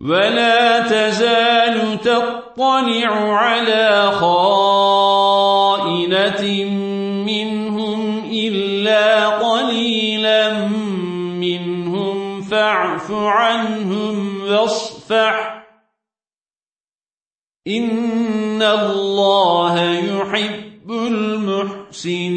ولا تزال تطلع على خائنة منهم إلا قليلا منهم فاعف عنهم واصفح. إن الله يحب المحسنين.